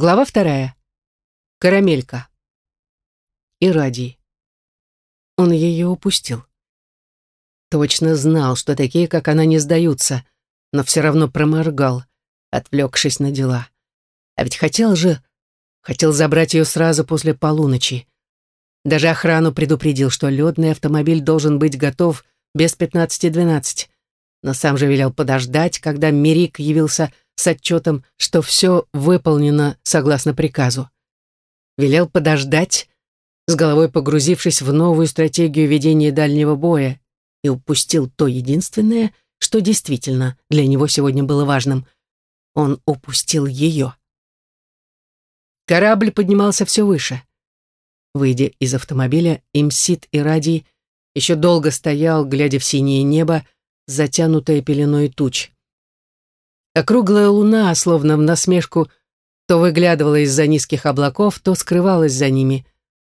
Глава вторая. Карамелька. И ради. Он ее упустил. Точно знал, что такие, как она, не сдаются, но все равно проморгал, отвлекшись на дела. А ведь хотел же, хотел забрать ее сразу после полуночи. Даже охрану предупредил, что ледный автомобиль должен быть готов без пятнадцати двенадцать, но сам же велел подождать, когда Мирик явился с отчетом, что все выполнено согласно приказу. Велел подождать, с головой погрузившись в новую стратегию ведения дальнего боя, и упустил то единственное, что действительно для него сегодня было важным. Он упустил ее. Корабль поднимался все выше. Выйдя из автомобиля, Имсит и Радий еще долго стоял, глядя в синее небо, затянутое пеленой туч. Округлая луна, словно в насмешку, то выглядывала из-за низких облаков, то скрывалась за ними,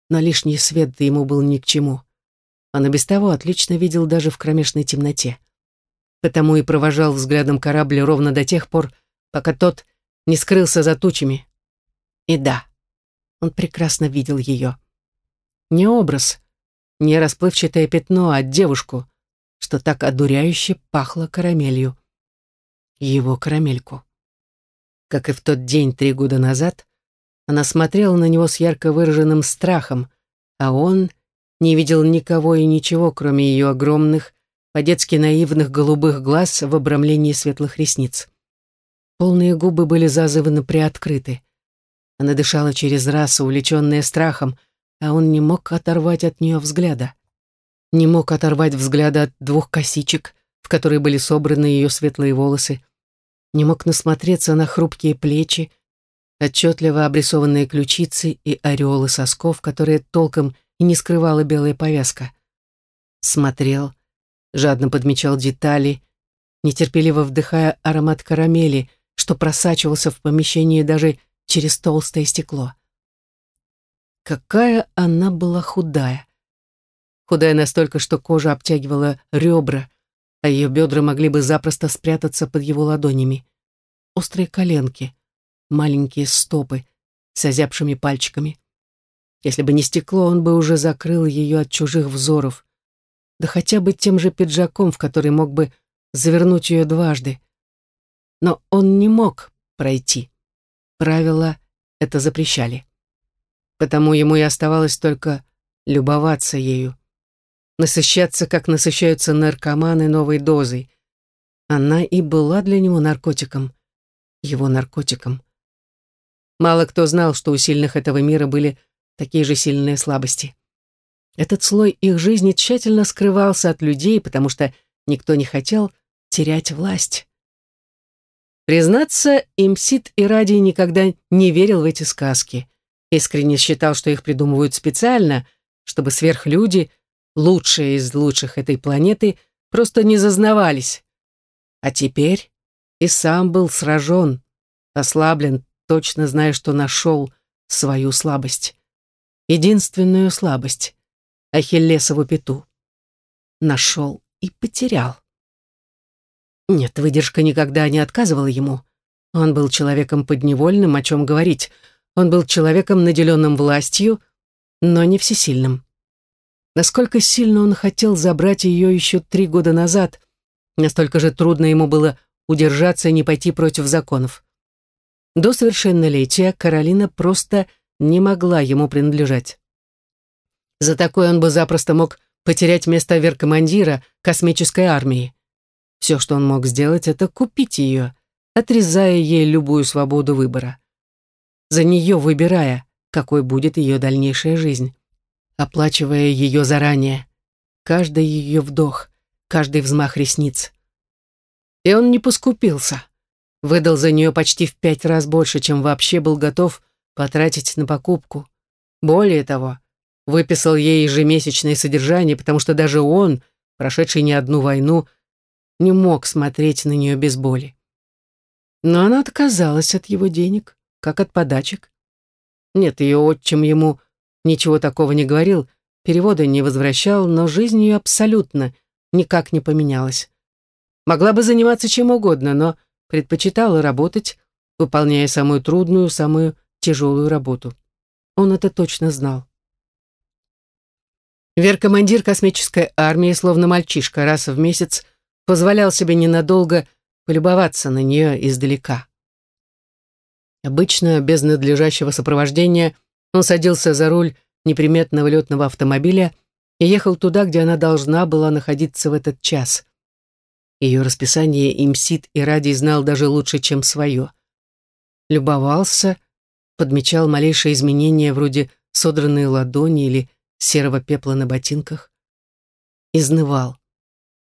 но лишний свет ему был ни к чему. Он и без того отлично видел даже в кромешной темноте. Потому и провожал взглядом корабль ровно до тех пор, пока тот не скрылся за тучами. И да, он прекрасно видел ее. Не образ, не расплывчатое пятно, а девушку, что так одуряюще пахло карамелью его карамельку. Как и в тот день три года назад, она смотрела на него с ярко выраженным страхом, а он не видел никого и ничего, кроме ее огромных, по-детски наивных голубых глаз в обрамлении светлых ресниц. Полные губы были зазывно приоткрыты. Она дышала через раз, увлеченная страхом, а он не мог оторвать от нее взгляда. Не мог оторвать взгляда от двух косичек, в которые были собраны ее светлые волосы, не мог насмотреться на хрупкие плечи, отчетливо обрисованные ключицы и ореолы сосков, которые толком и не скрывала белая повязка. Смотрел, жадно подмечал детали, нетерпеливо вдыхая аромат карамели, что просачивался в помещение даже через толстое стекло. Какая она была худая. Худая настолько, что кожа обтягивала ребра, а ее бедра могли бы запросто спрятаться под его ладонями. Острые коленки, маленькие стопы с озябшими пальчиками. Если бы не стекло, он бы уже закрыл ее от чужих взоров. Да хотя бы тем же пиджаком, в который мог бы завернуть ее дважды. Но он не мог пройти. Правила это запрещали. Потому ему и оставалось только любоваться ею насыщаться, как насыщаются наркоманы новой дозой. Она и была для него наркотиком, его наркотиком. Мало кто знал, что у сильных этого мира были такие же сильные слабости. Этот слой их жизни тщательно скрывался от людей, потому что никто не хотел терять власть. Признаться, Имсит и Ради никогда не верил в эти сказки. Искренне считал, что их придумывают специально, чтобы сверхлюди лучшие из лучших этой планеты, просто не зазнавались. А теперь и сам был сражен, ослаблен, точно зная, что нашел свою слабость. Единственную слабость — Ахиллесову пету. Нашел и потерял. Нет, выдержка никогда не отказывала ему. Он был человеком подневольным, о чем говорить. Он был человеком, наделенным властью, но не всесильным. Насколько сильно он хотел забрать ее еще три года назад, настолько же трудно ему было удержаться и не пойти против законов. До совершеннолетия Каролина просто не могла ему принадлежать. За такое он бы запросто мог потерять место веркомандира космической армии. Все, что он мог сделать, это купить ее, отрезая ей любую свободу выбора. За нее выбирая, какой будет ее дальнейшая жизнь оплачивая ее заранее. Каждый ее вдох, каждый взмах ресниц. И он не поскупился. Выдал за нее почти в пять раз больше, чем вообще был готов потратить на покупку. Более того, выписал ей ежемесячное содержание, потому что даже он, прошедший не одну войну, не мог смотреть на нее без боли. Но она отказалась от его денег, как от подачек. Нет, ее отчим ему Ничего такого не говорил, переводы не возвращал, но жизнь ее абсолютно никак не поменялась. Могла бы заниматься чем угодно, но предпочитала работать, выполняя самую трудную, самую тяжелую работу. Он это точно знал. Вер-командир космической армии, словно мальчишка, раз в месяц позволял себе ненадолго полюбоваться на нее издалека. Обычно, без надлежащего сопровождения, он садился за руль неприметного летного автомобиля и ехал туда, где она должна была находиться в этот час. Ее расписание имсит и Радий знал даже лучше, чем свое. Любовался, подмечал малейшие изменения вроде содранной ладони или серого пепла на ботинках. Изнывал.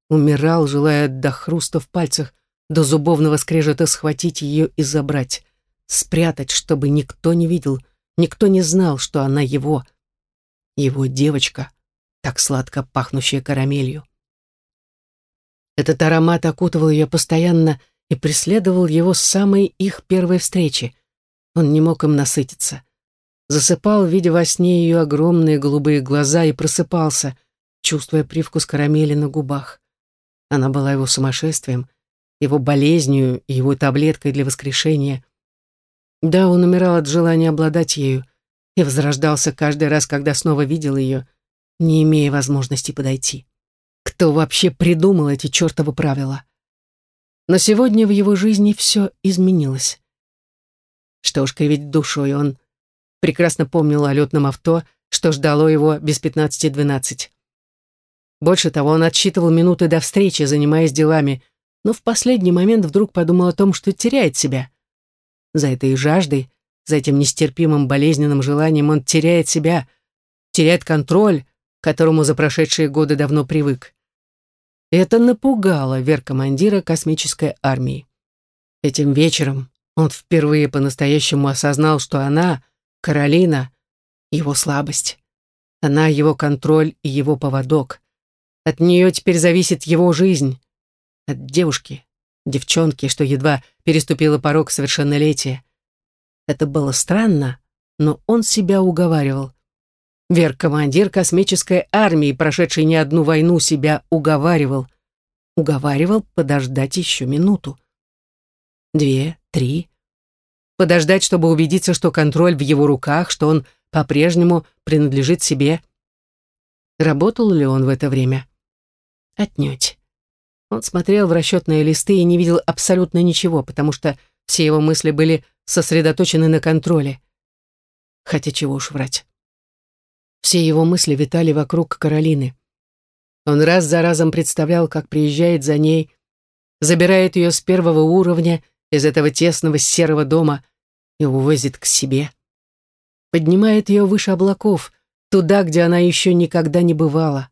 Умирал, желая до хруста в пальцах, до зубовного скрежета схватить ее и забрать, спрятать, чтобы никто не видел, никто не знал, что она его, его девочка, так сладко пахнущая карамелью. Этот аромат окутывал ее постоянно и преследовал его с самой их первой встречи. Он не мог им насытиться. Засыпал, видя во сне ее огромные голубые глаза, и просыпался, чувствуя привкус карамели на губах. Она была его сумасшествием, его болезнью и его таблеткой для воскрешения. Да, он умирал от желания обладать ею и возрождался каждый раз, когда снова видел ее, не имея возможности подойти. Кто вообще придумал эти чертовы правила? Но сегодня в его жизни все изменилось. Что ж, кривить душой он прекрасно помнил о летном авто, что ждало его без пятнадцати двенадцать. Больше того, он отсчитывал минуты до встречи, занимаясь делами, но в последний момент вдруг подумал о том, что теряет себя. За этой жаждой, за этим нестерпимым болезненным желанием он теряет себя, теряет контроль, к которому за прошедшие годы давно привык. Это напугало веркомандира космической армии. Этим вечером он впервые по-настоящему осознал, что она, Каролина, его слабость. Она его контроль и его поводок. От нее теперь зависит его жизнь. От девушки, девчонки, что едва переступила порог совершеннолетия. Это было странно, но он себя уговаривал. Вер, командир космической армии, прошедший не одну войну, себя уговаривал. Уговаривал подождать еще минуту. Две, три. Подождать, чтобы убедиться, что контроль в его руках, что он по-прежнему принадлежит себе. Работал ли он в это время? Отнюдь. Он смотрел в расчетные листы и не видел абсолютно ничего, потому что все его мысли были сосредоточены на контроле. Хотя чего уж врать. Все его мысли витали вокруг Каролины. Он раз за разом представлял, как приезжает за ней, забирает ее с первого уровня из этого тесного серого дома и увозит к себе. Поднимает ее выше облаков, туда, где она еще никогда не бывала.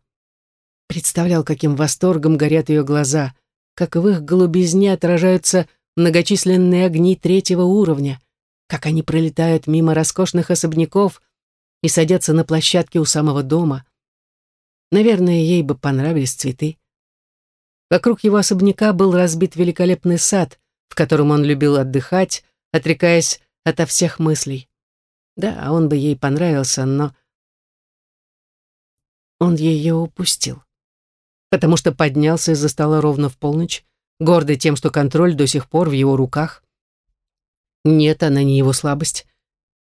Представлял, каким восторгом горят ее глаза, как в их голубизне отражаются многочисленные огни третьего уровня, как они пролетают мимо роскошных особняков и садятся на площадке у самого дома. Наверное, ей бы понравились цветы. Вокруг его особняка был разбит великолепный сад, в котором он любил отдыхать, отрекаясь ото всех мыслей. Да, он бы ей понравился, но он ее упустил. Потому что поднялся из-за стола ровно в полночь, гордый тем, что контроль до сих пор в его руках. Нет, она не его слабость.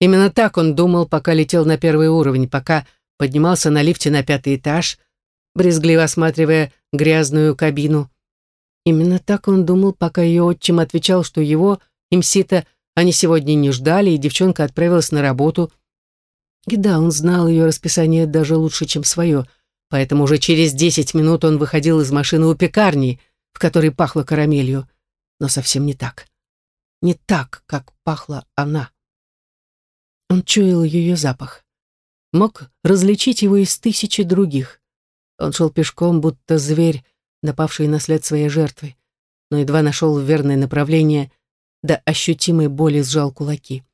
Именно так он думал, пока летел на первый уровень, пока поднимался на лифте на пятый этаж, брезгливо осматривая грязную кабину. Именно так он думал, пока ее отчим отвечал, что его, имсита, они сегодня не ждали, и девчонка отправилась на работу. И да, он знал ее расписание даже лучше, чем свое, поэтому уже через десять минут он выходил из машины у пекарни, в которой пахло карамелью, но совсем не так. Не так, как пахла она. Он чуял ее запах. Мог различить его из тысячи других. Он шел пешком, будто зверь, напавший на след своей жертвы, но едва нашел верное направление, до ощутимой боли сжал кулаки.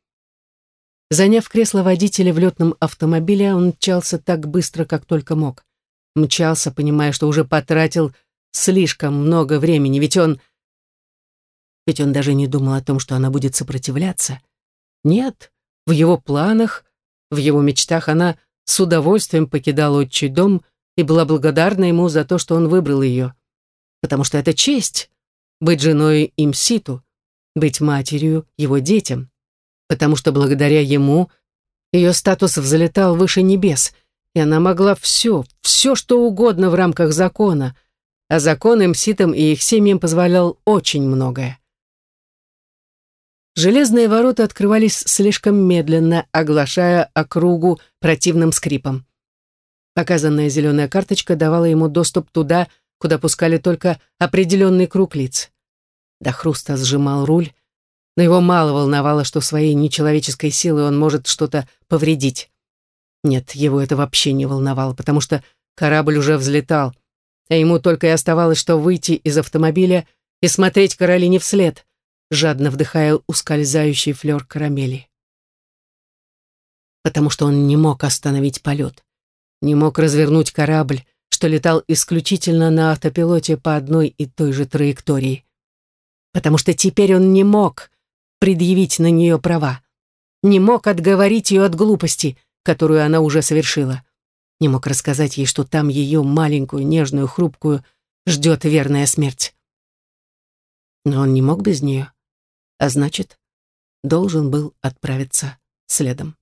Заняв кресло водителя в летном автомобиле, он мчался так быстро, как только мог. Мчался, понимая, что уже потратил слишком много времени, ведь он... Ведь он даже не думал о том, что она будет сопротивляться. Нет, в его планах, в его мечтах она с удовольствием покидала отчий дом и была благодарна ему за то, что он выбрал ее. Потому что это честь — быть женой Имситу, быть матерью его детям. потому что благодаря ему ее статус взлетал выше небес, и она могла все, все, что угодно в рамках закона, а закон им ситам и их семьям позволял очень многое. Железные ворота открывались слишком медленно, оглашая округу противным скрипом. Показанная зеленая карточка давала ему доступ туда, куда пускали только определенный круг лиц. До хруста сжимал руль, но его мало волновало, что своей нечеловеческой силой он может что-то повредить. Нет, его это вообще не волновало, потому что корабль уже взлетал, а ему только и оставалось, что выйти из автомобиля и смотреть Каролине вслед, жадно вдыхая ускользающий флер карамели. Потому что он не мог остановить полет, не мог развернуть корабль, что летал исключительно на автопилоте по одной и той же траектории. Потому что теперь он не мог предъявить на нее права, не мог отговорить ее от глупости, которую она уже совершила, не мог рассказать ей, что там ее маленькую, нежную, хрупкую ждет верная смерть. Но он не мог без нее а значит, должен был отправиться следом.